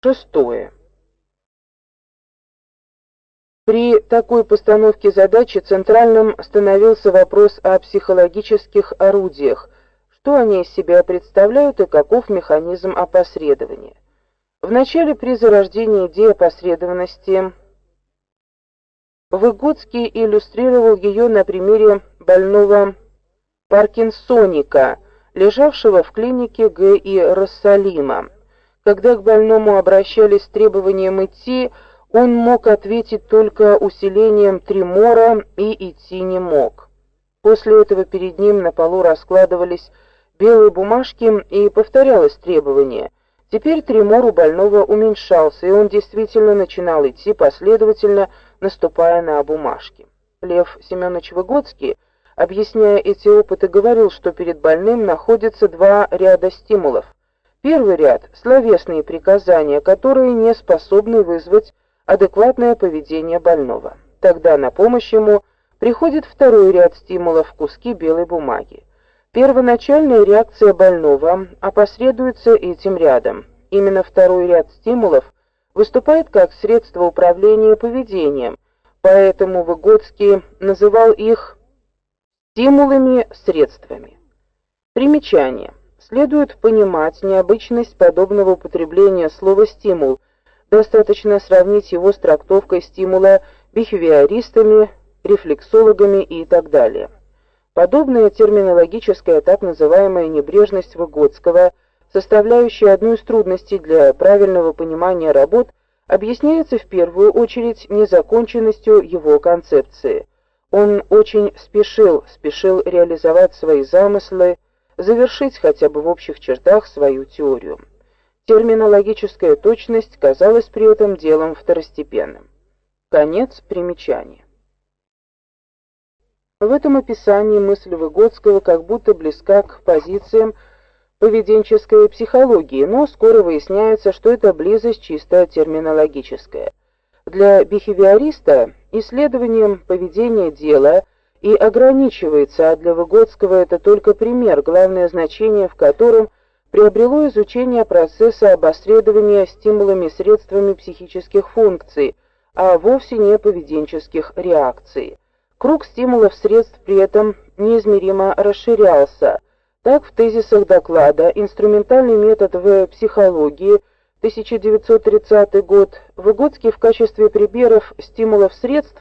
Шестое. При такой постановке задачи центральным становился вопрос о психологических орудиях, что они из себя представляют и каков механизм опосредования. Вначале при зарождении идеи опосредованности Выгодский иллюстрировал ее на примере больного паркинсоника, лежавшего в клинике Г.И. Рассалима. Когда к больному обращались с требованием идти, он мог ответить только усилением тремора и идти не мог. После этого перед ним на полу раскладывались белые бумажки и повторялось требование. Теперь тремор у больного уменьшался, и он действительно начинал идти последовательно, наступая на бумажки. Лев Семенович Выгодский, объясняя эти опыты, говорил, что перед больным находятся два ряда стимулов. Первый ряд словесные приказания, которые не способны вызвать адекватное поведение больного. Тогда на помощь ему приходит второй ряд стимулов куски белой бумаги. Первоначальная реакция больного опосредуется этим рядом. Именно второй ряд стимулов выступает как средство управления поведением, поэтому Выгодский называл их стимулами-средствами. Примечание. Следует понимать необычность подобного употребления слова стимул Достаточно сравнить его с трактовкой стимула бихевиористами, рефлексологами и так далее. Подобная терминологическая так называемая небрежность Выгодского, составляющая одну из трудностей для правильного понимания работ, объясняется в первую очередь незаконченностью его концепции. Он очень спешил, спешил реализовать свои замыслы, завершить хотя бы в общих чертах свою теорию. Терминологическая точность казалась при этом делом второстепенным. Конец примечания. В этом описании мысль Выгодского как будто близка к позициям поведенческой психологии, но скоро выясняется, что это близость чисто терминологическая. Для бихевиориста исследованием поведения дела и ограничивается, а для Выгодского это только пример, главное значение в котором приобрело изучение процесса обосредования стимулами средствами психических функций, а вовсе не поведенческих реакций. Круг стимулов средств при этом неизмеримо расширялся. Так в тезисах доклада «Инструментальный метод в психологии» 1930 год Выгодский в качестве примеров стимулов средств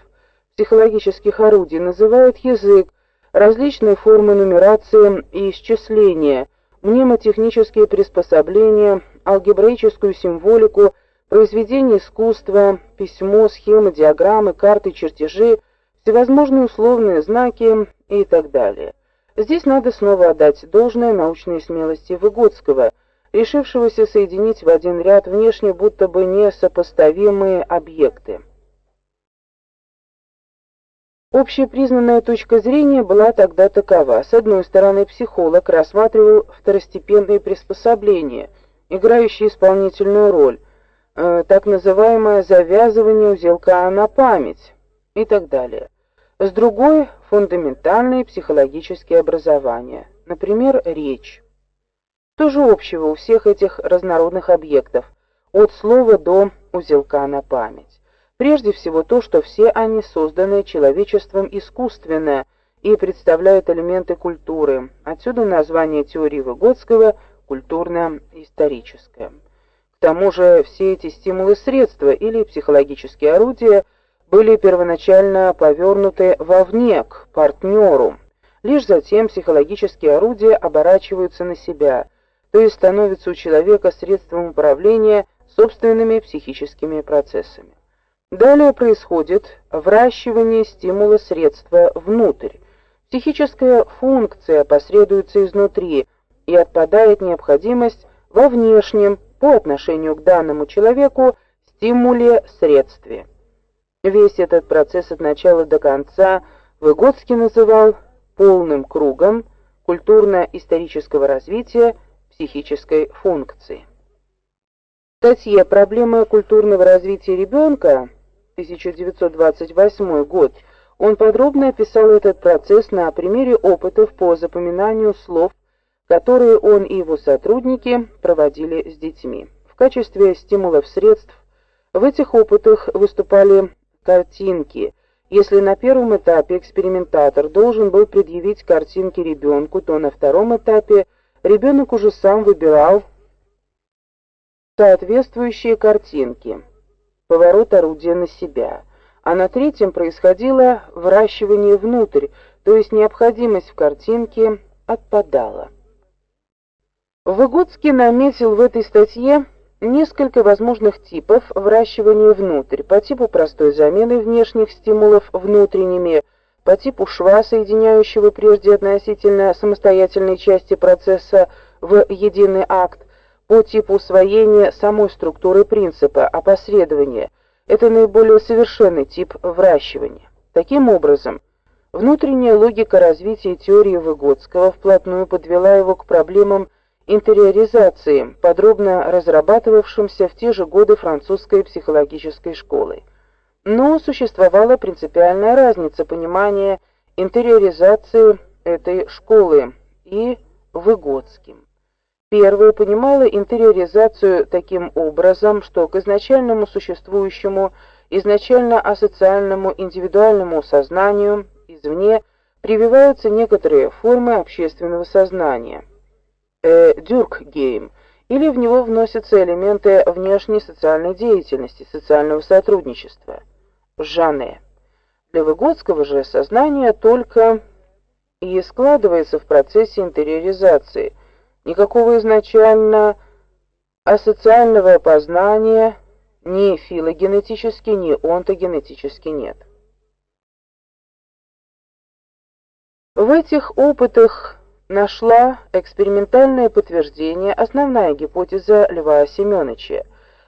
психологических орудий называет язык, различные формы нумерации и исчисления – мнемотехнические приспособления, алгебраическую символику, произведения искусства, письмо, схемы, диаграммы, карты, чертежи, всевозможные условные знаки и так далее. Здесь надо снова отдать должное научной смелости Выгодского, решившегося соединить в один ряд внешне будто бы несопоставимые объекты. Общепризнанная точка зрения была тогда такова: с одной стороны, психолог рассматривал второстепенные приспособления, играющие исполнительную роль, э, так называемое завязывание узелка на память и так далее. С другой фундаментальные психологические образования, например, речь. Что же общего у всех этих разнородных объектов, от слова до узелка на память? Прежде всего то, что все они созданы человечеством искусственно и представляют элементы культуры. Отсюда название теории Выгодского культурно-историческое. К тому же все эти стимулы средства или психологические орудия были первоначально повернуты вовне к партнеру. Лишь затем психологические орудия оборачиваются на себя, то есть становятся у человека средством управления собственными психическими процессами. Далее происходит вращивание стимула средства внутрь. Психическая функция посредуется изнутри, и отпадает необходимость во внешнем по отношению к данному человеку стимуле средстве. Весь этот процесс от начала до конца Выгодский называл полным кругом культурно-исторического развития психической функции. В статье «Проблемы культурного развития ребенка» 1928 год, он подробно описал этот процесс на примере опытов по запоминанию слов, которые он и его сотрудники проводили с детьми. В качестве стимулов средств в этих опытах выступали картинки. Если на первом этапе экспериментатор должен был предъявить картинки ребенку, то на втором этапе ребенок уже сам выбирал соответствующие картинки. Поворот орудия на себя. А на третьем происходило вращивание внутрь, то есть необходимость в картинке отпадала. Выгодский наметил в этой статье несколько возможных типов вращивания внутрь, по типу простой замены внешних стимулов внутренними, по типу шва, соединяющего прежде относительно самостоятельные части процесса в единый акт, по типу усвоения самой структуры принципа опосредования. Это наиболее совершенный тип вращивания. Таким образом, внутренняя логика развития теории Выгодского вплотную подвела его к проблемам интериоризации, подробно разрабатывавшимся в те же годы французской психологической школой. Но существовала принципиальная разница понимания интериоризации этой школы и Выгодским. Первая понимала интериоризацию таким образом, что к изначальному существующему, изначально асоциальному индивидуальному сознанию извне прививаются некоторые формы общественного сознания – э, Дюркгейм, или в него вносятся элементы внешней социальной деятельности, социального сотрудничества. Жанне. Для Выгодского же сознание только и складывается в процессе интериоризации. Никакого изначально асоциального познания ни филогенетически, ни онтогенетически нет. В этих опытах нашла экспериментальное подтверждение основная гипотеза Льва Семёныча.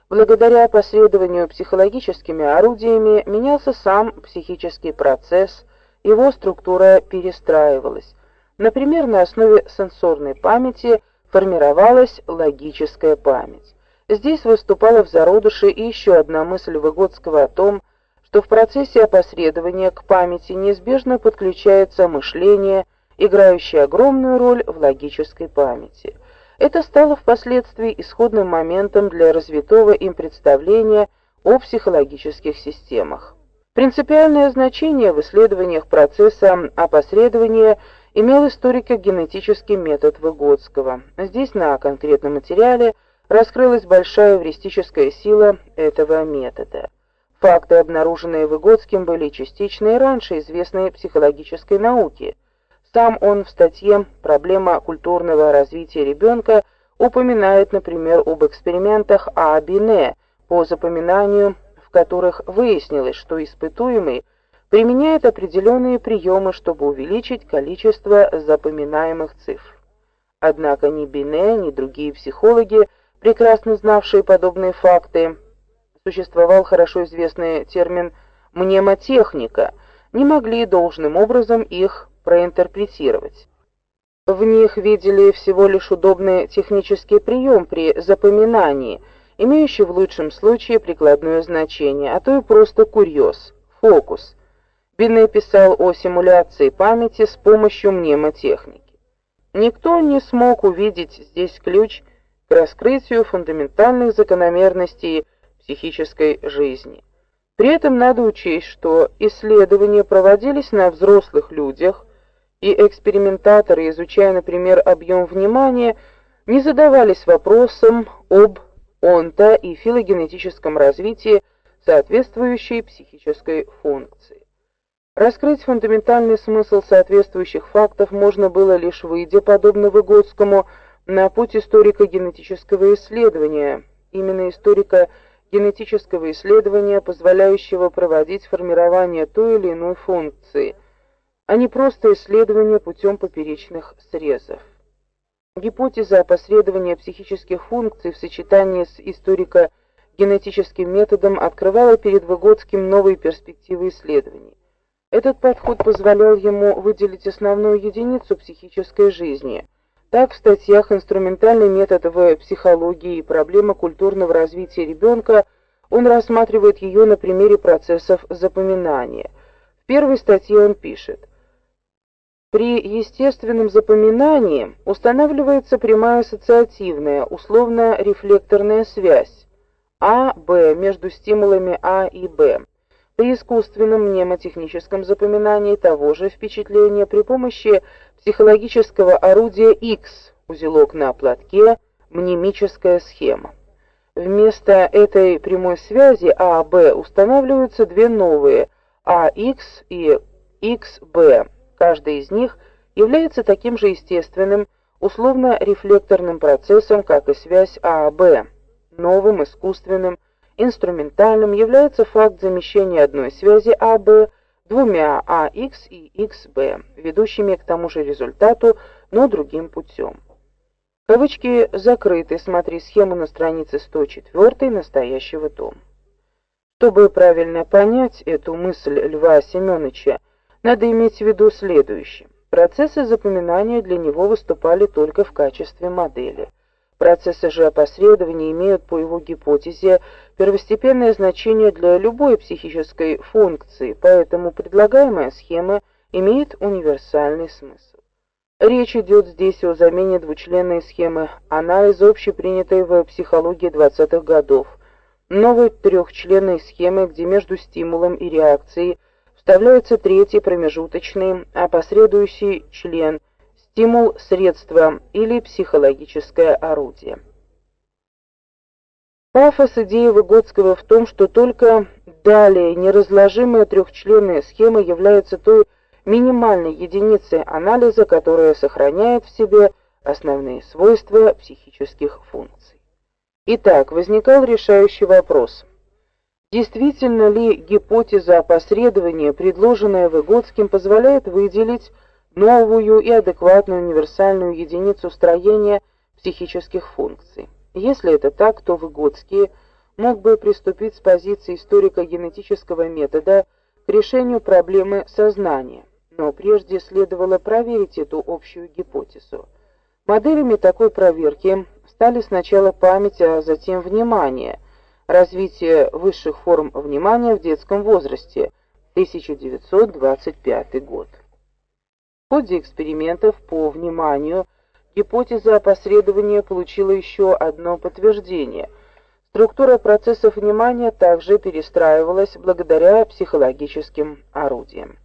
Благодаря последованию психологическими орудиями менялся сам психический процесс, его структура перестраивалась. Например, на основе сенсорной памяти формировалась логическая память. Здесь выступала в зародыше и еще одна мысль Выгодского о том, что в процессе опосредования к памяти неизбежно подключается мышление, играющий огромную роль в логической памяти. Это стало впоследствии исходным моментом для развитого им представления о психологических системах. Принципиальное значение в исследованиях процесса опосредования имел историко-генетический метод Выгодского. Здесь на конкретном материале раскрылась большая эвристическая сила этого метода. Факты, обнаруженные Выгодским, были частично и раньше известны психологической науке – сам он в статье «Проблема культурного развития ребенка» упоминает, например, об экспериментах А. Бине по запоминанию, в которых выяснилось, что испытуемый применяет определенные приемы, чтобы увеличить количество запоминаемых цифр. Однако ни Бине, ни другие психологи, прекрасно знавшие подобные факты, существовал хорошо известный термин мнемотехника, не могли должным образом их проинтерпретировать. В них видели всего лишь удобный технический прием при запоминании, имеющий в лучшем случае прикладное значение, а то и просто курьез, фокус. Бинне писал о симуляции памяти с помощью мнемотехники. Никто не смог увидеть здесь ключ к раскрытию фундаментальных закономерностей психической жизни. При этом надо учесть, что исследования проводились на взрослых людях, и экспериментаторы, изучая, например, объем внимания, не задавались вопросом об онто и филогенетическом развитии соответствующей психической функции. Раскрыть фундаментальный смысл соответствующих фактов можно было лишь выйдя, подобно Выгодскому, на путь историко-генетического исследования, именно историко-генетического исследования, позволяющего проводить формирование той или иной функции – а не просто исследование путем поперечных срезов. Гипотеза опосредования психических функций в сочетании с историко-генетическим методом открывала перед Выгодским новые перспективы исследований. Этот подход позволял ему выделить основную единицу психической жизни. Так, в статьях «Инструментальный метод в психологии» и «Проблема культурного развития ребенка» он рассматривает ее на примере процессов запоминания. В первой статье он пишет При естественном запоминании устанавливается прямая ассоциативная, условно-рефлекторная связь А-Б между стимулами А и Б. При искусственном мнемотехническом запоминании того же впечатления при помощи психологического орудия X, узелок на платке, мнемическая схема. Вместо этой прямой связи А-Б устанавливаются две новые АХ и XB Каждый из них является таким же естественным, условно-рефлекторным процессом, как и связь А-Б. Новым, искусственным, инструментальным является факт замещения одной связи АБ двумя АХ и XB, ведущими к тому же результату, но другим путем. Кавычки закрыты. Смотри схему на странице 104 настоящего тома. Чтобы правильно понять эту мысль Льва Семеновича, надо иметь в виду следующее. Процессы запоминания для него выступали только в качестве модели. Процессы же опосредования имеют по его гипотезе первостепенное значение для любой психической функции, поэтому предлагаемая схема имеет универсальный смысл. Речь идет здесь о замене двучленной схемы анализа, общепринятой в психологии 20-х годов, новой трехчленной схемы, где между стимулом и реакцией вставляется третий промежуточный, опосредующий член, стимул, средство или психологическое орудие. Пафос идеи Выгодского в том, что только далее неразложимая трехчленная схема является той минимальной единицей анализа, которая сохраняет в себе основные свойства психических функций. Итак, возникал решающий вопрос: Действительно ли гипотеза опосредования, предложенная Выгодским, позволяет выделить новую и адекватную универсальную единицу строения психических функций? Если это так, то Выгодский мог бы приступить с позиции историко-генетического метода к решению проблемы сознания, но прежде следовало проверить эту общую гипотезу. Моделями такой проверки стали сначала память, а затем внимание – Развитие высших форм внимания в детском возрасте. 1925 год. Ходе экспериментов по вниманию гипотеза опосредования получила еще одно подтверждение. Структура процессов внимания также перестраивалась благодаря психологическим орудиям.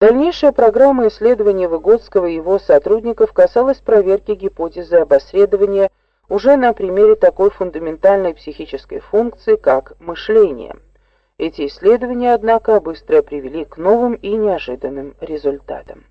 Дальнейшая программа исследования Выгодского и его сотрудников касалась проверки гипотезы опосредования уже на примере такой фундаментальной психической функции, как мышление. Эти исследования, однако, быстро привели к новым и неожиданным результатам.